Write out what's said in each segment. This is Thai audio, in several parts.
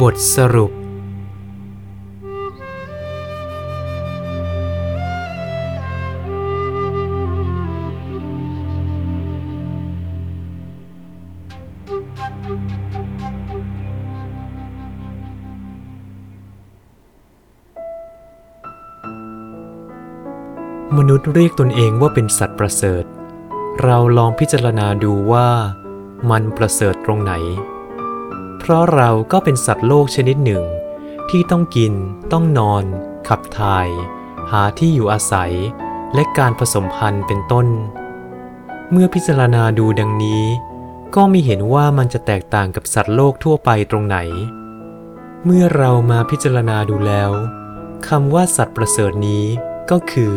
บทสรุป มนุษย์เรียกตนเองว่าเป็นสัตว์ประเสริฐ เราลองพิจารณาดูว่ามันประเสริฐตรงไหน ราะเราก็เป็นสัตว์โลกชนิดหนึ่ง ที่ต้องกิน ต้องนอน ขับถ่าย หาที่อยู่อาศัย และการผสมพันธุ์เป็นต้น เมื่อพิจารณาดูดังนี้ ก็ไม่เห็นว่ามันจะแตกต่างกับสัตว์โลกทั่วไปตรงไหน เมื่อเรามาพิจารณาดูแล้วคำว่าสัตว์ประเสริฐนี้ก็คือ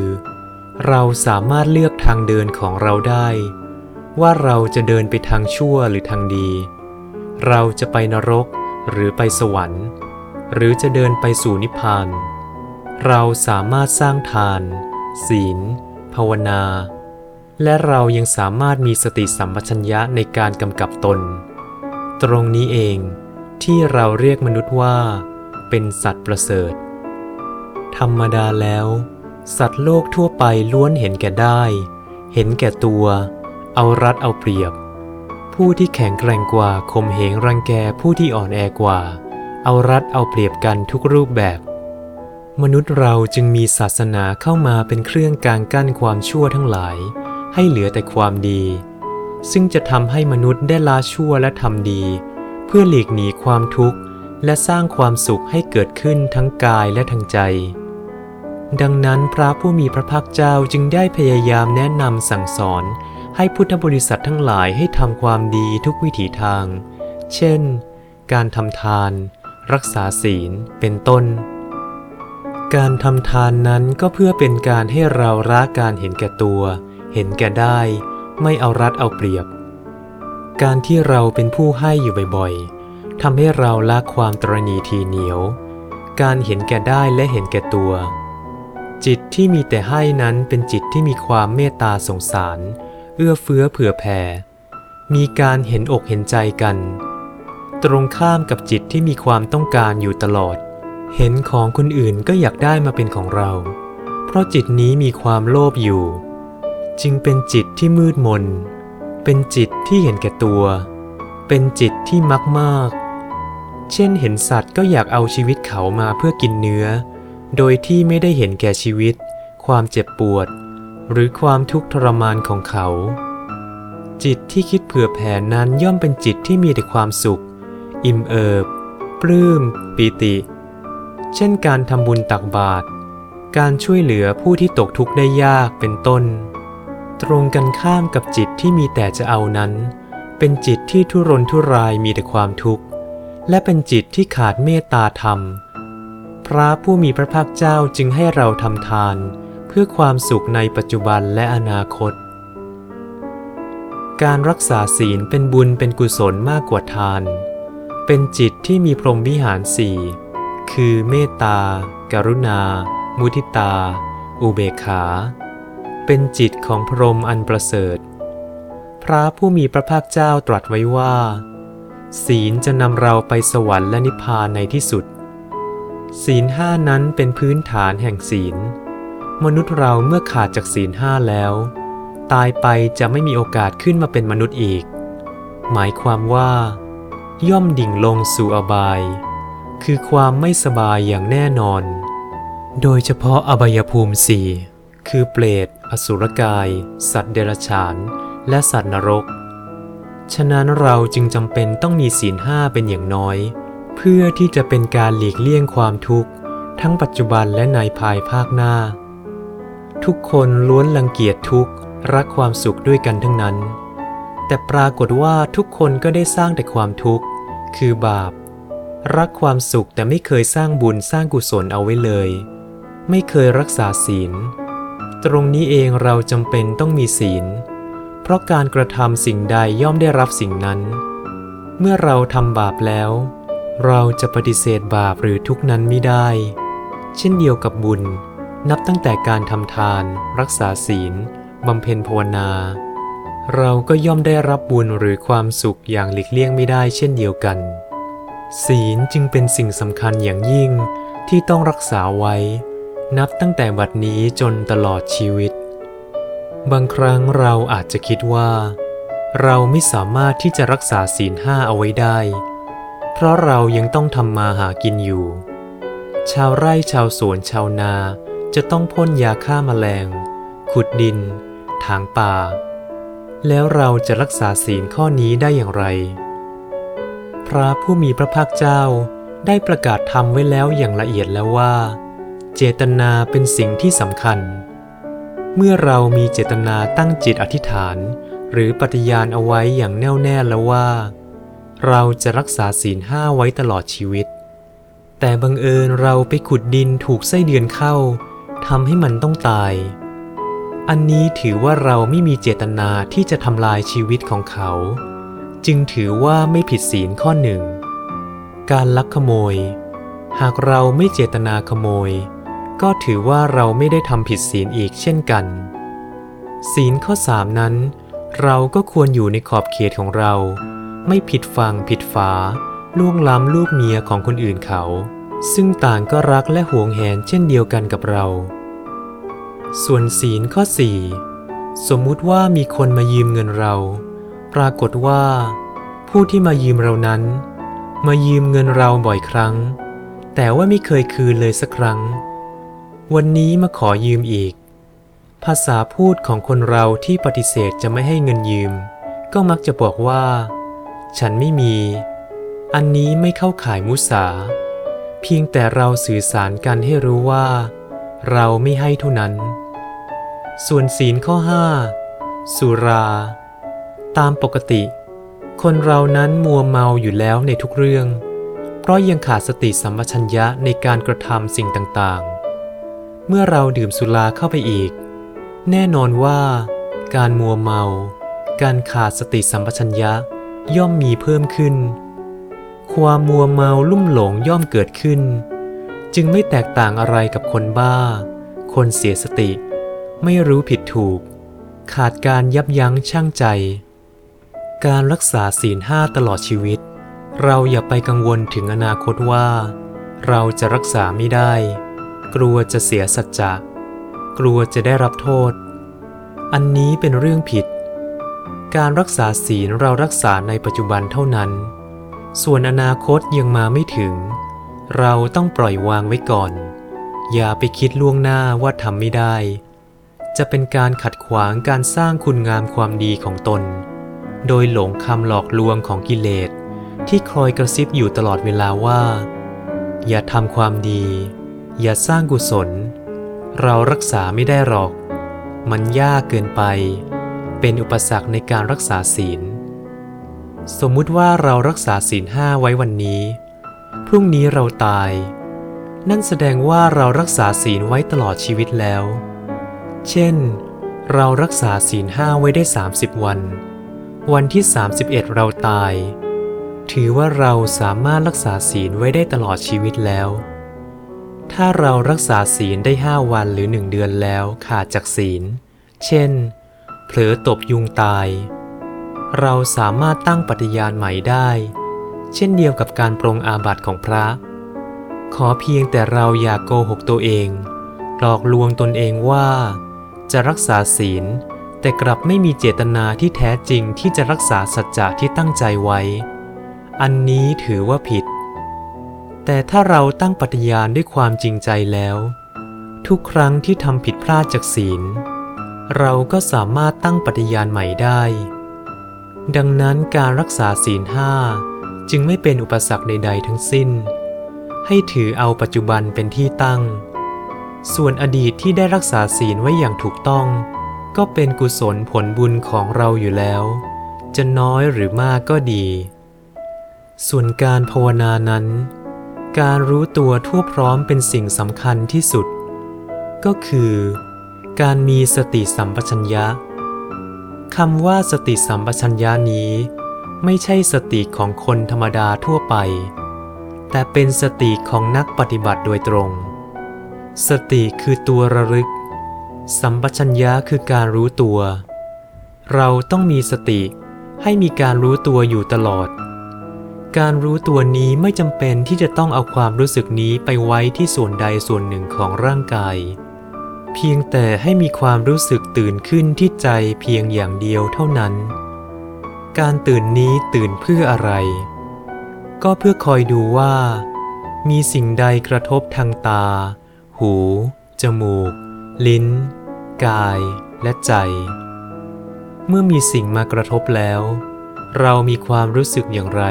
เราสามารถเลือกทางเดินของเราได้ ว่าเราจะเดินไปทางชั่วหรือทางดี เราจะไปนรกหรือไปสวรรค์ หรือจะเดินไปสู่นิพพาน เราสามารถสร้างทาน ศีล ภาวนา และเรายังสามารถมีสติสัมปชัญญะในการกำกับตน ตรงนี้เองที่เราเรียกมนุษย์ว่า เป็นสัตว์ประเสริฐ ธรรมดาแล้ว สัตว์โลกทั่วไปล้วนเห็นแก่ได้ เห็นแก่ตัว เอารัดเอาเปรียบ ผู้ที่แข็งแกร่งกว่าข่มเหงรังแกผู้ที่อ่อนแอกว่า เอารัดเอาเปรียบกันทุกรูปแบบ มนุษย์เราจึงมีศาสนาเข้ามาเป็นเครื่องกลางกั้นความชั่วทั้งหลาย ให้เหลือแต่ความดี ซึ่งจะทำให้มนุษย์ได้ละชั่วและทำดี เพื่อหลีกหนีความทุกข์ และสร้างความสุขให้เกิดขึ้นทั้งกายและทางใจ ดังนั้นพระผู้มีพระภาคเจ้าจึงได้พยายามแนะนำสั่งสอน ให้พุทธบริษัททั้งหลายให้ทำความดีทุกวิถีทาง เช่น การทำทาน รักษาศีล เป็นต้น การทำทานนั้นก็เพื่อเป็นการให้เราละการเห็นแก่ตัว เห็นแก่ได้ ไม่เอารัดเอาเปรียบ การที่เราเป็นผู้ให้อยู่บ่อยๆทำให้เราละความตรณีทีเหนียว การเห็นแก่ได้และเห็นแก่ตัว จิตที่มีแต่ให้นั้นเป็นจิตที่มีความเมตตาสงสาร เอื้อเฟื้อเผื่อแผ่ มีการเห็นอกเห็นใจกัน ตรงข้ามกับจิตที่มีความต้องการอยู่ตลอด เห็นของคนอื่นก็อยากได้มาเป็นของเรา เพราะจิตนี้มีความโลภอยู่ จึงเป็นจิตที่มืดมน เป็นจิตที่เห็นแก่ตัว เป็นจิตที่มักมาก เช่นเห็นสัตว์ก็อยากเอาชีวิตเขามาเพื่อกินเนื้อ โดยที่ไม่ได้เห็นแก่ชีวิต ความเจ็บปวด หรือความทุกข์ทรมานของเขา จิตที่คิดเผื่อแผ่นั้นย่อมเป็นจิตที่มีแต่ความสุข อิ่มเอิบ ปลื้ม ปีติ เช่นการทำบุญตักบาตรการช่วยเหลือผู้ที่ตกทุกข์ได้ยากเป็นต้น ตรงกันข้ามกับจิตที่มีแต่จะเอานั้น เป็นจิตที่ทุรนทุรายมีแต่ความทุกข์ และเป็นจิตที่ขาดเมตตาธรรม พระผู้มีพระภาคเจ้าจึงให้เราทำทาน พื่อความสุขในปัจจุบันและอนาคต การรักษาศีลเป็นบุญเป็นกุศลมากกว่าทาน เป็นจิตที่มีพรหมวิหารสี่คือเมตตากรุณา มุทิตา อุเบกขา เป็นจิตของพรหมอันประเสริฐ พระผู้มีพระภาคเจ้าตรัสไว้ว่า ศีลจะนำเราไปสวรรค์และนิพพานในที่สุด ศีลห้านั้นเป็นพื้นฐานแห่งศีล มนุษย์เราเมื่อขาดจากศีลห้าแล้ว ตายไปจะไม่มีโอกาสขึ้นมาเป็นมนุษย์อีก หมายความว่า ย่อมดิ่งลงสู่อบาย คือความไม่สบายอย่างแน่นอน โดยเฉพาะอบายภูมิสี่คือเปรต อสุรกาย สัตว์เดรัจฉาน และสัตว์นรก ฉะนั้นเราจึงจำเป็นต้องมีศีลห้าเป็นอย่างน้อย เพื่อที่จะเป็นการหลีกเลี่ยงความทุกข์ ทั้งปัจจุบันและในภายภาคหน้า ทุกคนล้วนรังเกียจทุกข์รักความสุขด้วยกันทั้งนั้น แต่ปรากฏว่าทุกคนก็ได้สร้างแต่ความทุกข์ คือบาป รักความสุขแต่ไม่เคยสร้างบุญสร้างกุศลเอาไว้เลย ไม่เคยรักษาศีล ตรงนี้เองเราจำเป็นต้องมีศีล เพราะการกระทำสิ่งใดย่อมได้รับสิ่งนั้น เมื่อเราทำบาปแล้ว เราจะปฏิเสธบาปหรือทุกนั้นไม่ได้ เช่นเดียวกับบุญ นับตั้งแต่การทำทาน รักษาศีลบำเพ็ญภาวนา เราก็ย่อมได้รับบุญหรือความสุขอย่างหลีกเลี่ยงไม่ได้เช่นเดียวกัน ศีลจึงเป็นสิ่งสำคัญอย่างยิ่งที่ต้องรักษาไว้ นับตั้งแต่บัดนี้จนตลอดชีวิต บางครั้งเราอาจจะคิดว่า เราไม่สามารถที่จะรักษาศีลห้าเอาไว้ได้ เพราะเรายังต้องทำมาหากินอยู่ ชาวไร่ชาวสวนชาวนา จะต้องพ่นยาฆ่าแมลง ขุดดิน ถางป่า แล้วเราจะรักษาศีลข้อนี้ได้อย่างไร พระผู้มีพระภาคเจ้าได้ประกาศธรรมไว้แล้วอย่างละเอียดแล้วว่า เจตนาเป็นสิ่งที่สำคัญ เมื่อเรามีเจตนาตั้งจิตอธิษฐาน หรือปฏิญาณเอาไว้อย่างแน่วแน่แล้วว่า เราจะรักษาศีลห้าไว้ตลอดชีวิต แต่บังเอิญเราไปขุดดินถูกไส้เดือนเข้า ทำให้มันต้องตาย อันนี้ถือว่าเราไม่มีเจตนาที่จะทำลายชีวิตของเขา จึงถือว่าไม่ผิดศีลข้อหนึ่ง การลักขโมย หากเราไม่เจตนาขโมย ก็ถือว่าเราไม่ได้ทำผิดศีลอีกเช่นกัน ศีลข้อสามนั้น เราก็ควรอยู่ในขอบเขตของเรา ไม่ผิดฟังผิดฝาล่วงล้ำลูกเมียของคนอื่นเขา ซึ่งต่างก็รักและหวงแหนเช่นเดียวกันกับเรา ส่วนศีลข้อ 4 สมมุติว่ามีคนมายืมเงินเรา ปรากฏว่า ผู้ที่มายืมเรานั้น มายืมเงินเราบ่อยครั้ง แต่ว่าไม่เคยคืนเลยสักครั้ง วันนี้มาขอยืมอีก ภาษาพูดของคนเราที่ปฏิเสธจะไม่ให้เงินยืม ก็มักจะบอกว่า ฉันไม่มี อันนี้ไม่เข้าข่ายมุสา เพียงแต่เราสื่อสารกันให้รู้ว่า เราไม่ให้เท่านั้น ส่วนศีลข้อ 5 สุรา ตามปกติ คนเรานั้นมัวเมาอยู่แล้วในทุกเรื่อง เพราะยังขาดสติสัมปชัญญะในการกระทำสิ่งต่างๆ เมื่อเราดื่มสุราเข้าไปอีก แน่นอนว่า การมัวเมา การขาดสติสัมปชัญญะย่อมมีเพิ่มขึ้น ความมัวเมาลุ่มหลงย่อมเกิดขึ้น จึงไม่แตกต่างอะไรกับคนบ้า คนเสียสติ ไม่รู้ผิดถูก ขาดการยับยั้งชั่งใจ การรักษาศีลห้าตลอดชีวิต เราอย่าไปกังวลถึงอนาคตว่า เราจะรักษาไม่ได้ กลัวจะเสียสัจจะกลัวจะได้รับโทษ อันนี้เป็นเรื่องผิด การรักษาศีลเรารักษาในปัจจุบันเท่านั้น ส่วนอนาคตยังมาไม่ถึง เราต้องปล่อยวางไว้ก่อน อย่าไปคิดล่วงหน้าว่าทำไม่ได้ จะเป็นการขัดขวางการสร้างคุณงามความดีของตน โดยหลงคำหลอกลวงของกิเลส ที่คอยกระซิบอยู่ตลอดเวลาว่า อย่าทำความดี อย่าสร้างกุศล เรารักษาไม่ได้หรอก มันยากเกินไป เป็นอุปสรรคในการรักษาศีล สมมุติว่าเรารักษาศีลห้าไว้วันนี้ พรุ่งนี้เราตาย นั่นแสดงว่าเรารักษาศีลไว้ตลอดชีวิตแล้ว เช่น เรารักษาศีลห้าไว้ได้ 30 วัน วันที่ 31 เราตาย ถือว่าเราสามารถรักษาศีลไว้ได้ตลอดชีวิตแล้ว ถ้าเรารักษาศีลได้5วันหรือ1เดือนแล้วขาดจากศีล เช่น เผลอตบยุงตาย เราสามารถตั้งปฏิญาณใหม่ได้ เช่นเดียวกับการปรงอาบัติของพระ ขอเพียงแต่เราอย่ากโกหกตัวเอง หลอกลวงตนเองว่า จะรักษาศีล แต่กลับไม่มีเจตนาที่แท้จริงที่จะรักษาสัจจะที่ตั้งใจไว้ อันนี้ถือว่าผิด แต่ถ้าเราตั้งปฏิญาณด้วยความจริงใจแล้ว ทุกครั้งที่ทำผิดพลาดจากศีล เราก็สามารถตั้งปฏิญาณใหม่ได้ ดังนั้นการรักษาศีลห้าจึงไม่เป็นอุปสรรคใด ๆ ทั้งสิ้น ให้ถือเอาปัจจุบันเป็นที่ตั้ง ส่วนอดีตที่ได้รักษาศีลไว้อย่างถูกต้อง ก็เป็นกุศลผลบุญของเราอยู่แล้ว จะน้อยหรือมากก็ดี ส่วนการภาวนานั้น การรู้ตัวทั่วพร้อมเป็นสิ่งสำคัญที่สุด ก็คือ การมีสติสัมปชัญญะ คำว่าสติสัมปชัญญะนี้ ไม่ใช่สติของคนธรรมดาทั่วไป แต่เป็นสติของนักปฏิบัติโดยตรง สติคือตัวระลึก สัมปชัญญะคือการรู้ตัว เราต้องมีสติให้มีการรู้ตัวอยู่ตลอด การรู้ตัวนี้ไม่จำเป็นที่จะต้องเอาความรู้สึกนี้ไปไว้ที่ส่วนใดส่วนหนึ่งของร่างกาย เพียงแต่ให้มีความรู้สึกตื่นขึ้นที่ใจเพียงอย่างเดียวเท่านั้น การตื่นนี้ตื่นเพื่ออะไร ก็เพื่อคอยดูว่า มีสิ่งใดกระทบทางตา หู จมูก ลิ้น กาย และใจ เมื่อมีสิ่งมากระทบแล้ว เรามีความรู้สึกอย่างไร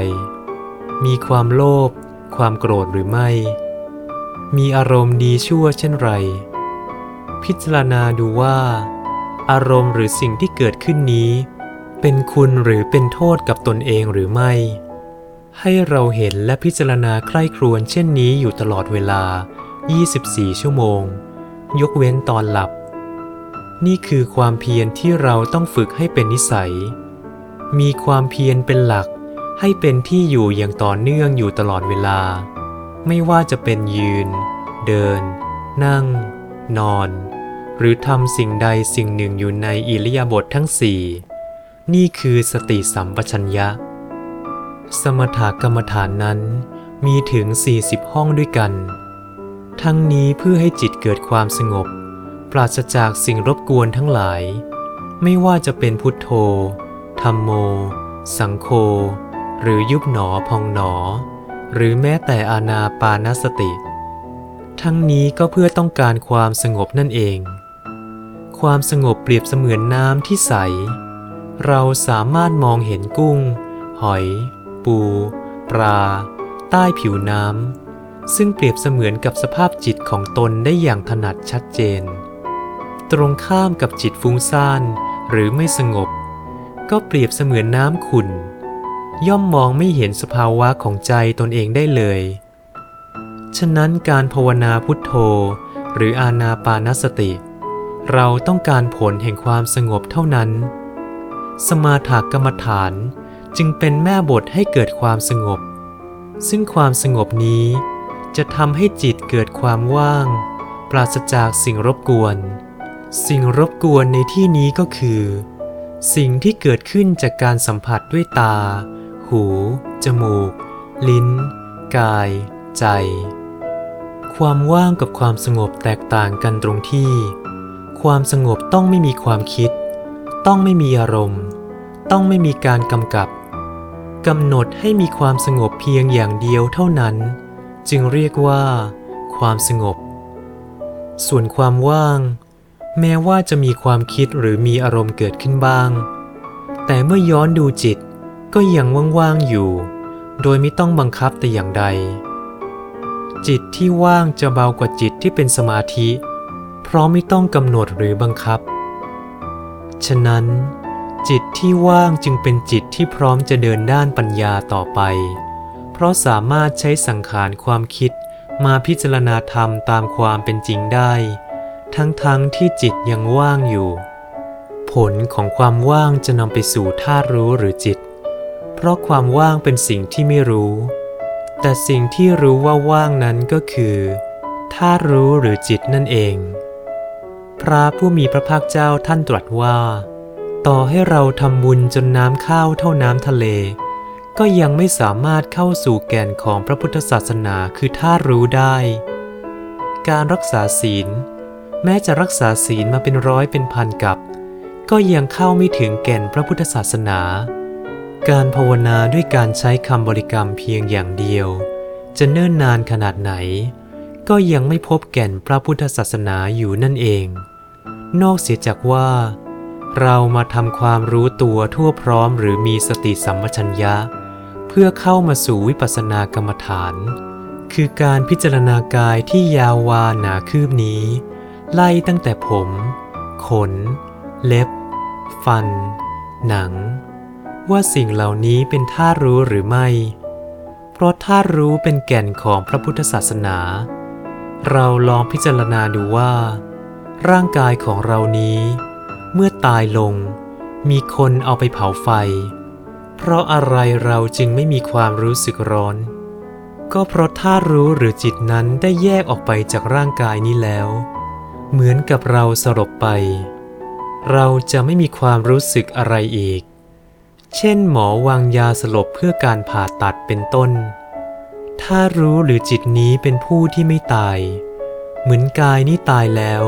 มีความโลภ ความโกรธหรือไม่ มีอารมณ์ดีชั่วเช่นไร พิจารณาดูว่า อารมณ์หรือสิ่งที่เกิดขึ้นนี้ เป็นคุณหรือเป็นโทษกับตนเองหรือไม่ ให้เราเห็นและพิจารณาใคร่ครวญเช่นนี้อยู่ตลอดเวลา 24 ชั่วโมง ยกเว้นตอนหลับ นี่คือความเพียรที่เราต้องฝึกให้เป็นนิสัย มีความเพียรเป็นหลักให้เป็นที่อยู่อย่างต่อเนื่องอยู่ตลอดเวลา ไม่ว่าจะเป็นยืน เดิน นั่ง นอน หรือทำสิ่งใดสิ่งหนึ่งอยู่ในอิริยาบถททั้งสี่นี่คือสติสัมปชัญญะ สมถกรรมฐานนั้นมีถึง 40 ห้องด้วยกัน ทั้งนี้เพื่อให้จิตเกิดความสงบ ปราศจากสิ่งรบกวนทั้งหลาย ไม่ว่าจะเป็นพุทโธ ธรรมโม สังโฆ หรือยุบหนอพองหนอ หรือแม้แต่อานาปานสติ ทั้งนี้ก็เพื่อต้องการความสงบนั่นเอง ความสงบเปรียบเสมือนน้ำที่ใส เราสามารถมองเห็นกุ้ง หอย ปู ปลา ใต้ผิวน้ำ ซึ่งเปรียบเสมือนกับสภาพจิตของตนได้อย่างถนัดชัดเจน ตรงข้ามกับจิตฟุ้งซ่านหรือไม่สงบ ก็เปรียบเสมือนน้ำขุ่น ย่อมมองไม่เห็นสภาวะของใจตนเองได้เลย ฉะนั้นการภาวนาพุทโธ หรืออานาปานสติ เราต้องการผลแห่งความสงบเท่านั้น สมาถกรรมฐานจึงเป็นแม่บทให้เกิดความสงบ ซึ่งความสงบนี้จะทำให้จิตเกิดความว่าง ปราศจากสิ่งรบกวน สิ่งรบกวนในที่นี้ก็คือ สิ่งที่เกิดขึ้นจากการสัมผัสด้วยตา หู จมูก ลิ้น กาย ใจ ความว่างกับความสงบแตกต่างกันตรงที่ ความสงบต้องไม่มีความคิด ต้องไม่มีอารมณ์ ต้องไม่มีการกำกับกำหนดให้มีความสงบเพียงอย่างเดียวเท่านั้น จึงเรียกว่า ความสงบ ส่วนความว่าง แม้ว่าจะมีความคิดหรือมีอารมณ์เกิดขึ้นบ้าง แต่เมื่อย้อนดูจิตก็ยังว่างๆอยู่ โดยไม่ต้องบังคับแต่อย่างใด จิตที่ว่างจะเบากว่าจิตที่เป็นสมาธิ ราะไม่ต้องกำหนดหรือบังคับ ฉะนั้น จิตที่ว่างจึงเป็นจิตที่พร้อมจะเดินด้านปัญญาต่อไป เพราะสามารถใช้สังขารความคิดมาพิจารณาธรรมตามความเป็นจริงได้ ทั้งๆทที่จิตยังว่างอยู่ ผลของความว่างจะนำไปสู่ธาตุรู้หรือจิต เพราะความว่างเป็นสิ่งที่ไม่รู้ แต่สิ่งที่รู้ว่าว่างนั้นก็คือธาตุรู้หรือจิตนั่นเอง พระผู้มีพระภาคเจ้าท่านตรัสว่า ต่อให้เราทำบุญจนน้ำข้าวเท่าน้ำทะเล ก็ยังไม่สามารถเข้าสู่แก่นของพระพุทธศาสนาคือธาตุรู้ได้ การรักษาศีล แม้จะรักษาศีลมาเป็นร้อยเป็นพันกับ ก็ยังเข้าไม่ถึงแก่นพระพุทธศาสนา การภาวนาด้วยการใช้คำบริกรรมเพียงอย่างเดียว จะเนิ่นนานขนาดไหนก็ยังไม่พบแก่นพระพุทธศาสนาอยู่นั่นเอง นอกเสียจากว่า เรามาทำความรู้ตัวทั่วพร้อมหรือมีสติสัมปชัญญะ เพื่อเข้ามาสู่วิปัสสนากรรมฐาน คือการพิจารณากายที่ยาววาหนาคืบนี้ ไล่ตั้งแต่ผม ขน เล็บ ฟัน หนัง ว่าสิ่งเหล่านี้เป็นท่ารู้หรือไม่ เพราะท่ารู้เป็นแก่นของพระพุทธศาสนา เราลองพิจารณาดูว่า ร่างกายของเรานี้ เมื่อตายลง มีคนเอาไปเผาไฟ เพราะอะไรเราจึงไม่มีความรู้สึกร้อน ก็เพราะท่าตุรู้หรือจิตนั้นได้แยกออกไปจากร่างกายนี้แล้ว เหมือนกับเราสลบไป เราจะไม่มีความรู้สึกอะไรอีก เช่นหมอวางยาสลบเพื่อการผ่าตัดเป็นต้นถ้ารู้หรือจิตนี้เป็นผู้ที่ไม่ตาย เหมือนกายนี้ตายแล้ว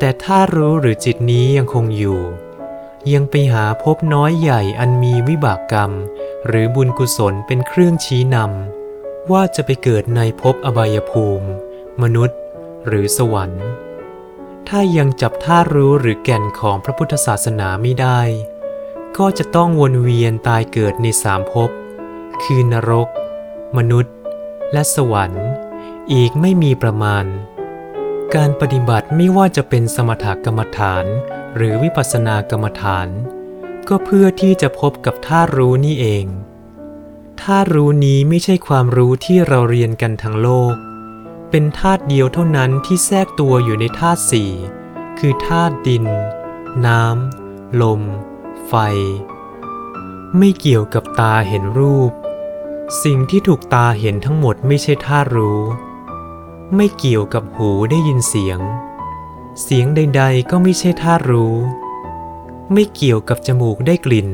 แต่ถ้ารู้หรือจิตนี้ยังคงอยู่ ยังไปหาพบน้อยใหญ่อันมีวิบากกรรม หรือบุญกุศลเป็นเครื่องชี้นำว่าจะไปเกิดในภพอบายภูมิ มนุษย์ หรือสวรรค์ ถ้ายังจับท่ารู้หรือแก่นของพระพุทธศาสนาไม่ได้ ก็จะต้องวนเวียนตายเกิดในสามภพ คือนรก มนุษย์ และสวรรค์ อีกไม่มีประมาณ การปฏิบัติไม่ว่าจะเป็นสมถกรรมฐาน หรือวิปัสสนากรรมฐาน ก็เพื่อที่จะพบกับท่ารู้นี่เองท่ารู้นี้ไม่ใช่ความรู้ที่เราเรียนกันทั้งโลก เป็นธาตุเดียวเท่านั้นที่แทรกตัวอยู่ในธาตุสี่คือธาตุดิน น้ำ ลม ไฟ ไม่เกี่ยวกับตาเห็นรูป สิ่งที่ถูกตาเห็นทั้งหมดไม่ใช่ธาตุรู้ ไม่เกี่ยวกับหูได้ยินเสียง เสียงใด ๆ ก็ไม่ใช่ธาตุรู้ ไม่เกี่ยวกับจมูกได้กลิ่น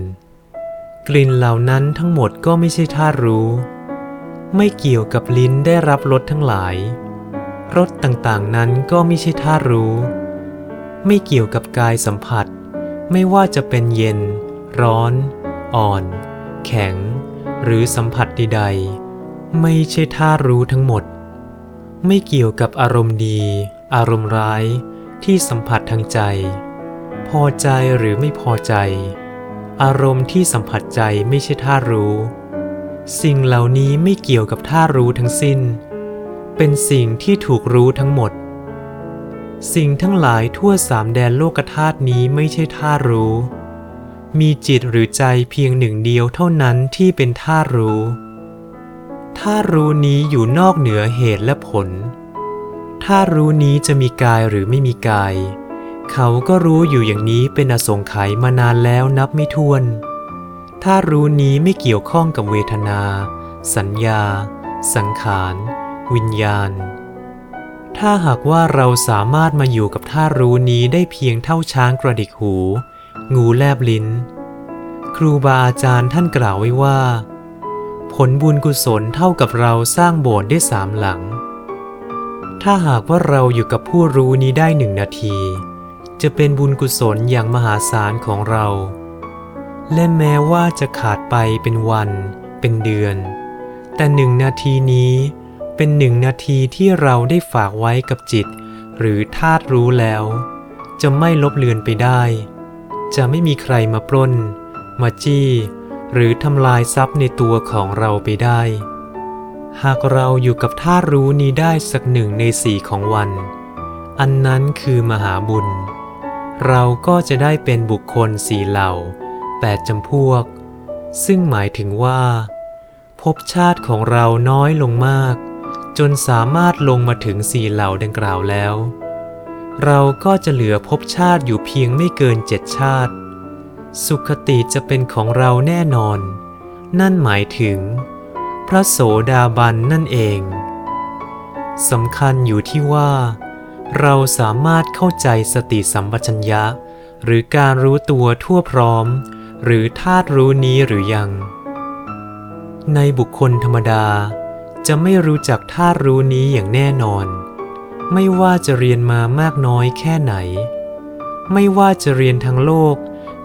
กลิ่นเหล่านั้นทั้งหมดก็ไม่ใช่ธาตุรู้ ไม่เกี่ยวกับลิ้นได้รับรสทั้งหลาย รสต่างๆนั้นก็ไม่ใช่ธาตุรู้ ไม่เกี่ยวกับกายสัมผัส ไม่ว่าจะเป็นเย็น ร้อน อ่อน แข็ง หรือสัมผัสใดๆ ไม่ใช่ธาตุรู้ทั้งหมด ไม่เกี่ยวกับอารมณ์ดี อารมณ์ร้ายที่สัมผัสทางใจ พอใจหรือไม่พอใจ อารมณ์ที่สัมผัสใจไม่ใช่ธารู้ สิ่งเหล่านี้ไม่เกี่ยวกับธารู้ทั้งสิ้น เป็นสิ่งที่ถูกรู้ทั้งหมด สิ่งทั้งหลายทั่วสามแดนโลกธาตุนี้ไม่ใช่ธารู้ มีจิตหรือใจเพียงหนึ่งเดียวเท่านั้นที่เป็นธารู้ ธารู้นี้อยู่นอกเหนือเหตุและผล ถ้ารู้นี้จะมีกายหรือไม่มีกาย เขาก็รู้อยู่อย่างนี้เป็นอสงไขยมานานแล้วนับไม่ถ้วน ถ้ารู้นี้ไม่เกี่ยวข้องกับเวทนา สัญญา สังขาร วิญญาณ ถ้าหากว่าเราสามารถมาอยู่กับท่ารู้นี้ได้เพียงเท่าช้างกระดิกหู งูแลบลิ้น ครูบาอาจารย์ท่านกล่าวไว้ว่า ผลบุญกุศลเท่ากับเราสร้างโบสถ์ได้สามหลัง ถ้าหากว่าเราอยู่กับผู้รู้นี้ได้หนึ่งนาที จะเป็นบุญกุศลอย่างมหาศาลของเรา และแม้ว่าจะขาดไปเป็นวัน เป็นเดือน แต่หนึ่งนาทีนี้เป็นหนึ่งนาทีที่เราได้ฝากไว้กับจิต หรือธาตุรู้แล้ว จะไม่ลบเลือนไปได้ จะไม่มีใครมาปล้น มาจี้ หรือทำลายทรัพย์ในตัวของเราไปได้ หากเราอยู่กับธาตุรู้นี้ได้สักหนึ่งในสี่ของวัน อันนั้นคือมหาบุญ เราก็จะได้เป็นบุคคลสี่เหล่าแปดจำพวก ซึ่งหมายถึงว่า ภพชาติของเราน้อยลงมาก จนสามารถลงมาถึงสี่เหล่าดังกล่าวแล้ว เราก็จะเหลือภพชาติอยู่เพียงไม่เกินเจ็ดชาติ สุขติจะเป็นของเราแน่นอน นั่นหมายถึง พระโสดาบันนั่นเองสำคัญอยู่ที่ว่า เราสามารถเข้าใจสติสัมปชัญญะ หรือการรู้ตัวทั่วพร้อม หรือธาตุรู้นี้หรือยัง ในบุคคลธรรมดา จะไม่รู้จักธาตุรู้นี้อย่างแน่นอน ไม่ว่าจะเรียนมามากน้อยแค่ไหน ไม่ว่าจะเรียนทางโลก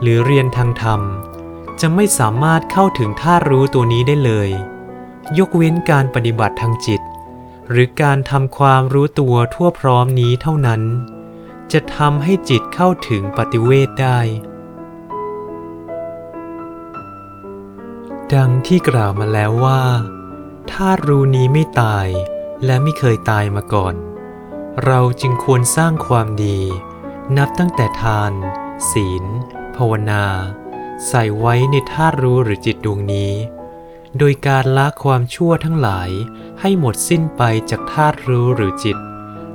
หรือเรียนทางธรรม จะไม่สามารถเข้าถึงธาตุรู้ตัวนี้ได้เลย ยกเว้นการปฏิบัติทางจิต หรือการทำความรู้ตัวทั่วพร้อมนี้เท่านั้น จะทำให้จิตเข้าถึงปฏิเวทได้ ดังที่กล่าวมาแล้วว่าธาตุรู้นี้ไม่ตายและไม่เคยตายมาก่อน เราจึงควรสร้างความดี นับตั้งแต่ทาน ศีล ภาวนา ใส่ไว้ในธาตุรู้หรือจิตดวงนี้ โดยการละความชั่วทั้งหลายให้หมดสิ้นไปจากธาตุรู้หรือจิต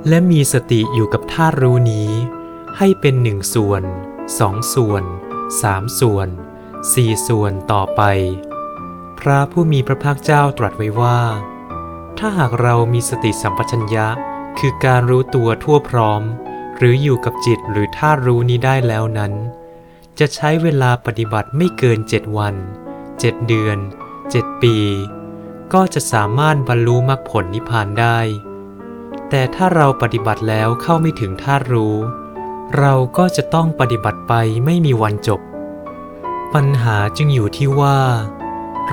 และมีสติอยู่กับธาตุรู้นี้ ให้เป็นหนึ่งส่วนสองส่วนสามส่วนสี่ส่วนต่อไป พระผู้มีพระภาคเจ้าตรัสไว้ว่า ถ้าหากเรามีสติสัมปชัญญะ คือการรู้ตัวทั่วพร้อม หรืออยู่กับจิตหรือธาตุรู้นี้ได้แล้วนั้น จะใช้เวลาปฏิบัติไม่เกิน 7 วัน 7 เดือน 7 ปี ก็จะสามารถบรรลุมรรคผลนิพพานได้ แต่ถ้าเราปฏิบัติแล้วเข้าไม่ถึงธาตุรู้ เราก็จะต้องปฏิบัติไปไม่มีวันจบ ปัญหาจึงอยู่ที่ว่า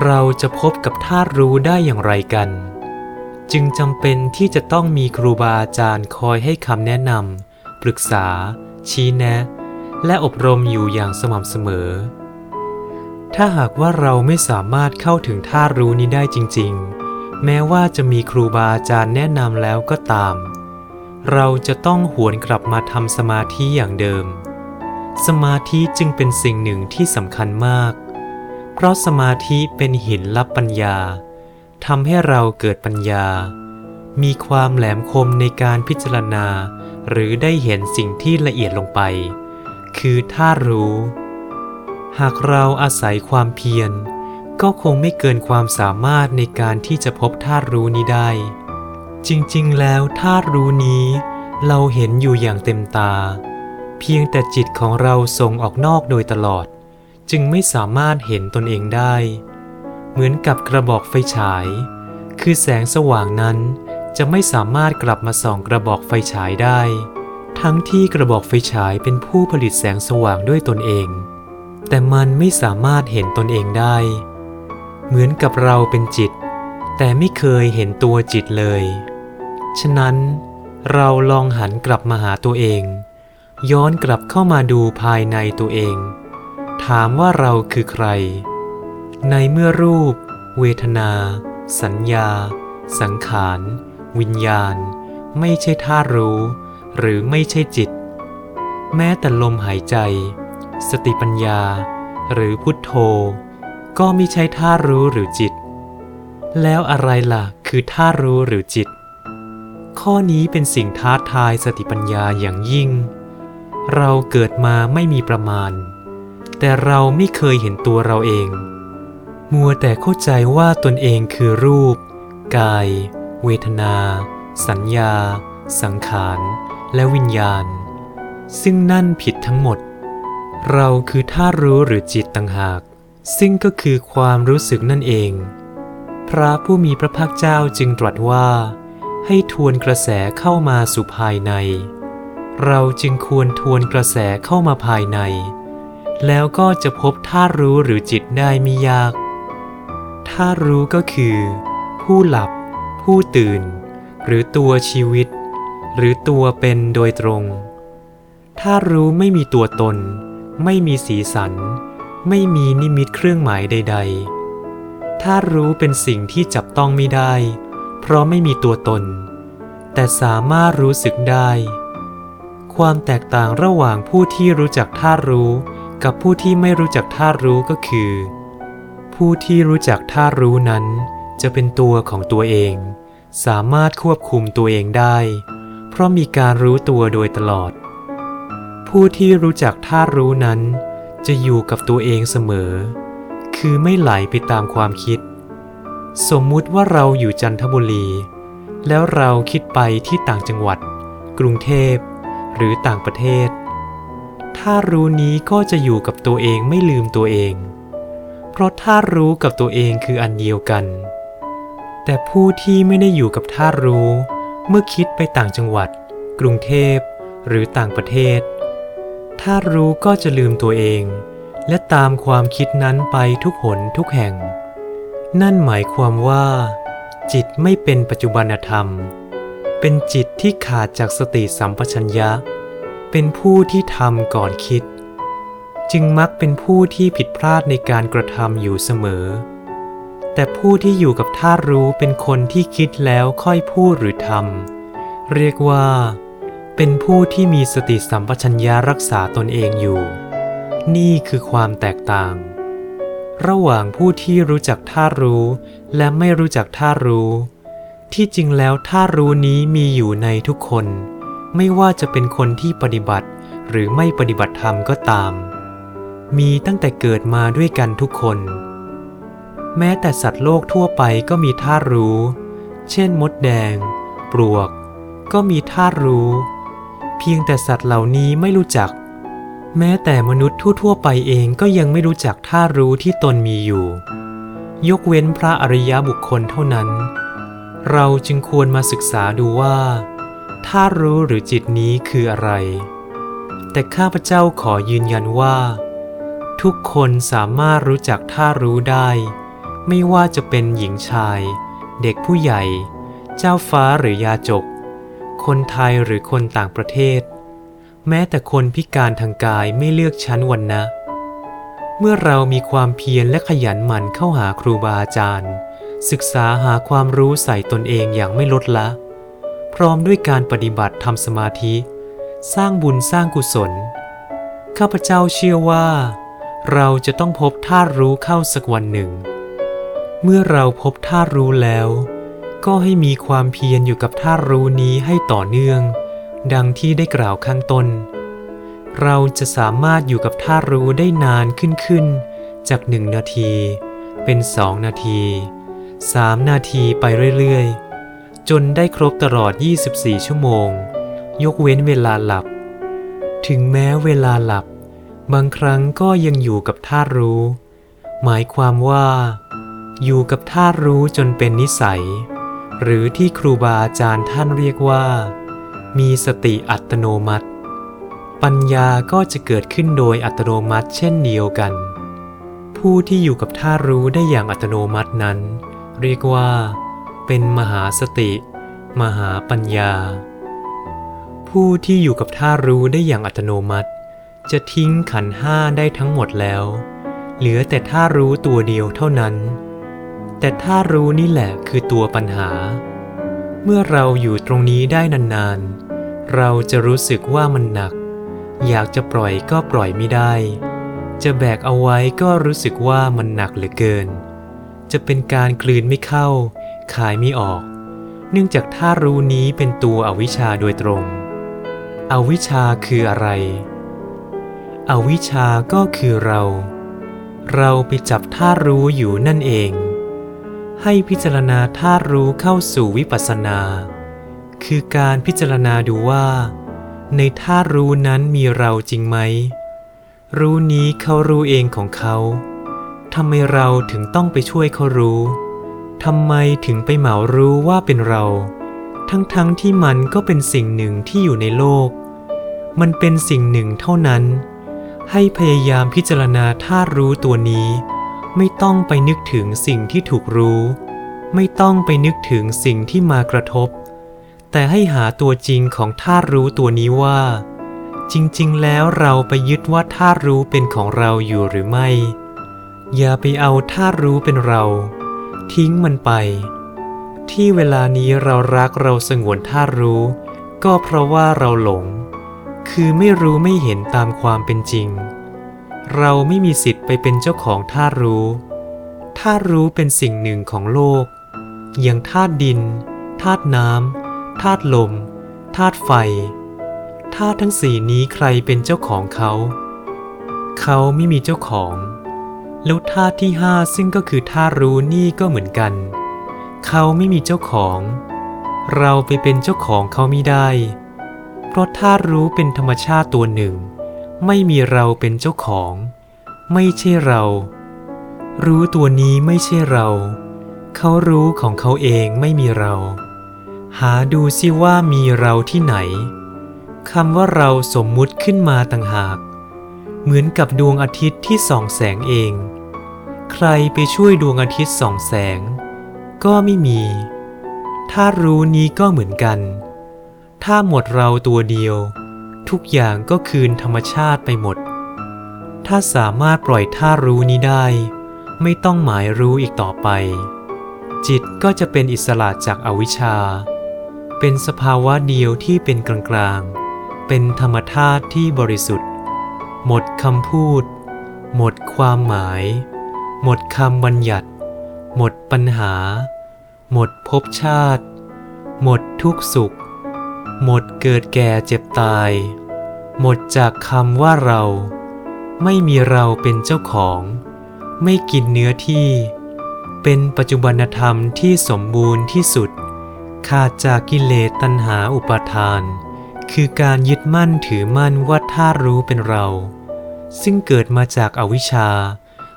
เราจะพบกับธาตุรู้ได้อย่างไรกัน จึงจำเป็นที่จะต้องมีครูบาอาจารย์คอยให้คำแนะนำปรึกษา ชี้แนะ และอบรมอยู่อย่างสม่ำเสมอ ถ้าหากว่าเราไม่สามารถเข้าถึงธาตุรู้นี้ได้จริง ๆ แม้ว่าจะมีครูบาอาจารย์แนะนำแล้วก็ตาม เราจะต้องหวนกลับมาทำสมาธิอย่างเดิม สมาธิจึงเป็นสิ่งหนึ่งที่สำคัญมาก เพราะสมาธิเป็นหินรับปัญญาทำให้เราเกิดปัญญา มีความแหลมคมในการพิจารณา หรือได้เห็นสิ่งที่ละเอียดลงไป คือท่าตุรู้ หากเราอาศัยความเพียร ก็คงไม่เกินความสามารถในการที่จะพบธาตุรู้นี้ได้ จริงๆ แล้วธาตุรู้นี้ เราเห็นอยู่อย่างเต็มตา เพียงแต่จิตของเราส่งออกนอกโดยตลอด จึงไม่สามารถเห็นตนเองได้ เหมือนกับกระบอกไฟฉาย คือแสงสว่างนั้นจะไม่สามารถกลับมาส่องกระบอกไฟฉายได้ ทั้งที่กระบอกไฟฉายเป็นผู้ผลิตแสงสว่างด้วยตนเอง แต่มันไม่สามารถเห็นตนเองได้ เหมือนกับเราเป็นจิต แต่ไม่เคยเห็นตัวจิตเลย ฉะนั้นเราลองหันกลับมาหาตัวเอง ย้อนกลับเข้ามาดูภายในตัวเอง ถามว่าเราคือใคร ในเมื่อรูป เวทนา สัญญา สังขาร วิญญาณ ไม่ใช่ธาตุรู้ หรือไม่ใช่จิต แม้แต่ลมหายใจ สติปัญญา หรือพุทโธ ก็ไม่ใช่ารู้หรือจิต แล้วอะไรล่ะคือธารู้หรือจิต ข้อนี้เป็นสิ่งท้าทายสติปัญญาอย่างยิ่ง เราเกิดมาไม่มีประมาณ แต่เราไม่เคยเห็นตัวเราเอง มัวแต่เข้าใจว่าตนเองคือรูป กาย เวทนา สัญญาสังขาร และวิญญาณ ซึ่งนั่นผิดทั้งหมด เราคือธาตุรู้หรือจิตต่างหาก ซึ่งก็คือความรู้สึกนั่นเอง พระผู้มีพระภาคเจ้าจึงตรัสว่า ให้ทวนกระแสเข้ามาสู่ภายใน เราจึงควรทวนกระแสเข้ามาภายใน แล้วก็จะพบธาตุรู้หรือจิตได้ไม่ยากธาตุรู้ก็คือ ผู้หลับ ผู้ตื่น หรือตัวชีวิต หรือตัวเป็นโดยตรงธาตุรู้ไม่มีตัวตน ไม่มีสีสัน ไม่มีนิมิตเครื่องหมายใดๆธาตุรู้เป็นสิ่งที่จับต้องไม่ได้ เพราะไม่มีตัวตน แต่สามารถรู้สึกได้ ความแตกต่างระหว่างผู้ที่รู้จักธาตุรู้กับผู้ที่ไม่รู้จักธาตุรู้ก็คือ ผู้ที่รู้จักธาตุรู้นั้น จะเป็นตัวของตัวเอง สามารถควบคุมตัวเองได้ เพราะมีการรู้ตัวโดยตลอด ผู้ที่รู้จักธาตุรู้นั้น จะอยู่กับตัวเองเสมอ คือไม่ไหลไปตามความคิด สมมุติว่าเราอยู่จันทบุรี แล้วเราคิดไปที่ต่างจังหวัด กรุงเทพ หรือต่างประเทศถ้ารู้นี้ก็จะอยู่กับตัวเองไม่ลืมตัวเอง เพราะถ้ารู้กับตัวเองคืออันเดียวกัน แต่ผู้ที่ไม่ได้อยู่กับท่ารู้ เมื่อคิดไปต่างจังหวัด กรุงเทพ หรือต่างประเทศ ถ้ารู้ก็จะลืมตัวเอง และตามความคิดนั้นไปทุกหนทุกแห่ง นั่นหมายความว่า จิตไม่เป็นปัจจุบันธรรม เป็นจิตที่ขาดจากสติสัมปชัญญะ เป็นผู้ที่ทำก่อนคิด จึงมักเป็นผู้ที่ผิดพลาดในการกระทำอยู่เสมอ แต่ผู้ที่อยู่กับท่าตุรู้เป็นคนที่คิดแล้วค่อยพูดหรือทำเรียกว่า เป็นผู้ที่มีสติสัมปชัญญะรักษาตนเองอยู่ นี่คือความแตกต่าง ระหว่างผู้ที่รู้จักท่ารู้และไม่รู้จักท่ารู้ ที่จริงแล้วท่ารู้นี้มีอยู่ในทุกคน ไม่ว่าจะเป็นคนที่ปฏิบัติหรือไม่ปฏิบัติธรรมก็ตาม มีตั้งแต่เกิดมาด้วยกันทุกคน แม้แต่สัตว์โลกทั่วไปก็มีท่ารู้ เช่นมดแดง ปลวก ก็มีท่ารู้ เพียงแต่สัตว์เหล่านี้ไม่รู้จัก แม้แต่มนุษย์ทั่วๆไปเองก็ยังไม่รู้จักท่ารู้ที่ตนมีอยู่ ยกเว้นพระอริยบุคคลเท่านั้น เราจึงควรมาศึกษาดูว่าท่ารู้หรือจิตนี้คืออะไร แต่ข้าพเจ้าขอยืนยันว่า ทุกคนสามารถรู้จักท่ารู้ได้ ไม่ว่าจะเป็นหญิงชาย เด็กผู้ใหญ่ เจ้าฟ้าหรือยาจก คนไทยหรือคนต่างประเทศ แม้แต่คนพิการทางกายไม่เลือกชั้นวรรณะเมื่อเรามีความเพียรและขยันหมั่นเข้าหาครูบาอาจารย์ ศึกษาหาความรู้ใส่ตนเองอย่างไม่ลดละ พร้อมด้วยการปฏิบัติทำสมาธิ สร้างบุญสร้างกุศล ข้าพเจ้าเชื่อว่า เราจะต้องพบท่ารู้เข้าสักวันหนึ่ง เมื่อเราพบท่ารู้แล้ว ก็ให้มีความเพียรอยู่กับท่ารู้นี้ให้ต่อเนื่อง ดังที่ได้กล่าวข้างต้น เราจะสามารถอยู่กับท่ารู้ได้นานขึ้นขึ้น จากหนึ่งนาที เป็นสองนาทีสามนาทีไปเรื่อยๆ จนได้ครบตลอด 24 ชั่วโมง ยกเว้นเวลาหลับ ถึงแม้เวลาหลับ บางครั้งก็ยังอยู่กับท่ารู้ หมายความว่า อยู่กับท่ารู้จนเป็นนิสัย หรือที่ครูบาอาจารย์ท่านเรียกว่า มีสติอัตโนมัติ ปัญญาก็จะเกิดขึ้นโดยอัตโนมัติเช่นเดียวกัน ผู้ที่อยู่กับท่ารู้ได้อย่างอัตโนมัตินั้น เรียกว่า เป็นมหาสติ มหาปัญญา ผู้ที่อยู่กับท่ารู้ได้อย่างอัตโนมัติ จะทิ้งขันห้าได้ทั้งหมดแล้ว เหลือแต่ท่ารู้ตัวเดียวเท่านั้น แต่ท่ารู้นี่แหละคือตัวปัญหา เมื่อเราอยู่ตรงนี้ได้นานๆ เราจะรู้สึกว่ามันหนัก อยากจะปล่อยก็ปล่อยไม่ได้ จะแบกเอาไว้ก็รู้สึกว่ามันหนักเหลือเกิน จะเป็นการกลืนไม่เข้า ขายไม่ออก เนื่องจากท่ารู้นี้เป็นตัวอวิชชาโดยตรง อวิชชาคืออะไร อวิชชาก็คือเรา เราไปจับท่ารู้อยู่นั่นเอง ให้พิจารณาท่ารู้เข้าสู่วิปัสสนา คือการพิจารณาดูว่า ในท่ารู้นั้นมีเราจริงไหม รู้นี้เขารู้เองของเขาทำไมเราถึงต้องไปช่วยเขารู้ทำไมถึงไปเหมารู้ว่าเป็นเรา ทั้งๆทที่มันก็เป็นสิ่งหนึ่งที่อยู่ในโลก มันเป็นสิ่งหนึ่งเท่านั้น ให้พยายามพิจารณาท่ารู้ตัวนี้ ไม่ต้องไปนึกถึงสิ่งที่ถูกรู้ ไม่ต้องไปนึกถึงสิ่งที่มากระทบ แต่ให้หาตัวจริงของท่ารู้ตัวนี้ว่า จริงๆ แล้วเราไปยึดว่าท่ารู้เป็นของเราอยู่หรือไม่ อย่าไปเอาท่ารู้เป็นเรา ทิ้งมันไป ที่เวลานี้เรารักเราสงวนท่ารู้ ก็เพราะว่าเราหลง คือไม่รู้ไม่เห็นตามความเป็นจริง เราไม่มีสิทธิ์ไปเป็นเจ้าของท่ารู้ท่ารู้เป็นสิ่งหนึ่งของโลก อย่างธาตุดินธาตุน้ำธาตุลมธาตุไฟธาตุทั้งสี่นี้ใครเป็นเจ้าของเขา เขาไม่มีเจ้าของ แล้วธาตุที่ห้าซึ่งก็คือธาตุรู้นี่ก็เหมือนกัน เขาไม่มีเจ้าของ เราไปเป็นเจ้าของเขาไม่ได้ เพราะธาตุรู้เป็นธรรมชาติตัวหนึ่ง ไม่มีเราเป็นเจ้าของ ไม่ใช่เรา รู้ตัวนี้ไม่ใช่เรา เขารู้ของเขาเองไม่มีเรา หาดูสิว่ามีเราที่ไหนคำว่าเราสมมุติขึ้นมาต่างหาก เหมือนกับดวงอาทิตย์ที่ส่องแสงเอง ใครไปช่วยดวงอาทิตย์ส่องแสง ก็ไม่มี ถ้ารู้นี้ก็เหมือนกัน ถ้าหมดเราตัวเดียว ทุกอย่างก็คืนธรรมชาติไปหมด ถ้าสามารถปล่อยท่ารู้นี้ได้ ไม่ต้องหมายรู้อีกต่อไป จิตก็จะเป็นอิสระจากอวิชชา เป็นสภาวะเดียวที่เป็นกลางๆ เป็นธรรมธาตุที่บริสุทธิ์ หมดคำพูด หมดความหมาย หมดคำบัญญัติ หมดปัญหา หมดภพชาติ หมดทุกสุข หมดเกิดแก่เจ็บตาย หมดจากคำว่าเรา ไม่มีเราเป็นเจ้าของ ไม่กินเนื้อที่ เป็นปัจจุบันธรรมที่สมบูรณ์ที่สุด ขาดจากกิเลสตัณหาอุปาทาน คือการยึดมั่นถือมั่นว่าท่ารู้เป็นเรา ซึ่งเกิดมาจากอาวิชชา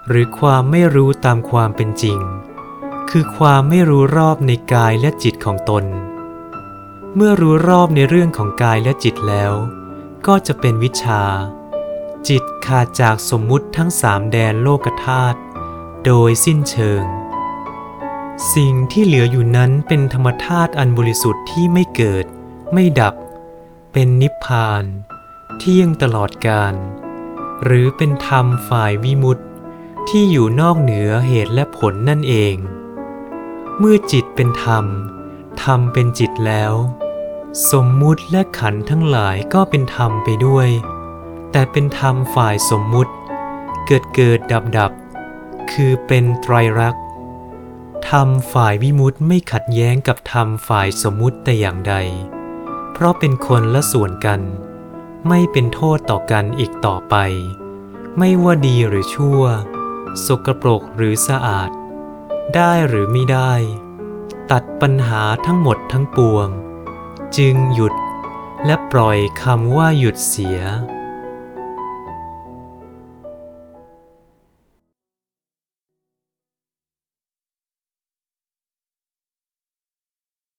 หรือความไม่รู้ตามความเป็นจริง คือความไม่รู้รอบในกายและจิตของตน เมื่อรู้รอบในเรื่องของกายและจิตแล้ว ก็จะเป็นวิชา จิตขาดจากสมมุติทั้งสามแดนโลกธาตุโดยสิ้นเชิง สิ่งที่เหลืออยู่นั้นเป็นธรรมธาตุอันบริสุทธิ์ที่ไม่เกิด ไม่ดับ เป็นนิพพาน เที่ยงตลอดกาลหรือเป็นธรรมฝ่ายวิมุตติที่อยู่นอกเหนือเหตุและผลนั่นเอง เมื่อจิตเป็นธรรม ธรรมเป็นจิตแล้ว สมมุติและขันทั้งหลายก็เป็นธรรมไปด้วย แต่เป็นธรรมฝ่ายสมมุติ เกิดเกิดดับดับ คือเป็นไตรลักษณ์ธรรมฝ่ายวิมุตติไม่ขัดแย้งกับธรรมฝ่ายสมมุติแต่อย่างใด เพราะเป็นคนละส่วนกัน ไม่เป็นโทษต่อกันอีกต่อไป ไม่ว่าดีหรือชั่ว สกปรกหรือสะอาด ได้หรือไม่ได้ ตัดปัญหาทั้งหมดทั้งปวง จึงหยุดและปล่อยคำว่าหยุดเสีย